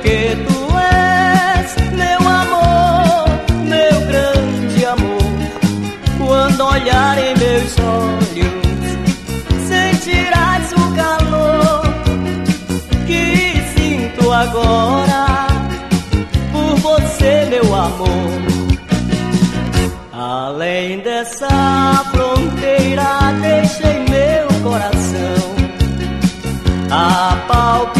porque tu és meu amor, meu grande amor. Quando olhar em meus olhos, sentirás o calor que sinto agora por você, meu amor. Além dessa fronteira, deixei meu coração a palpitar.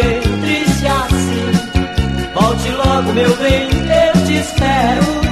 viver triste assim. Volte logo, meu bem, eu te espero.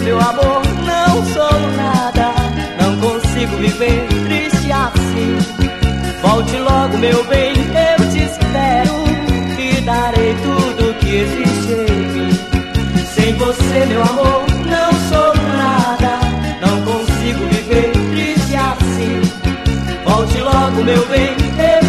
Meu amor, não sou nada, não consigo viver triste assim. Volte logo, meu bem, eu te espero e darei tudo que existe em mim. Sem você, meu amor, não sou nada, não consigo viver triste assim. Volte logo, meu bem, eu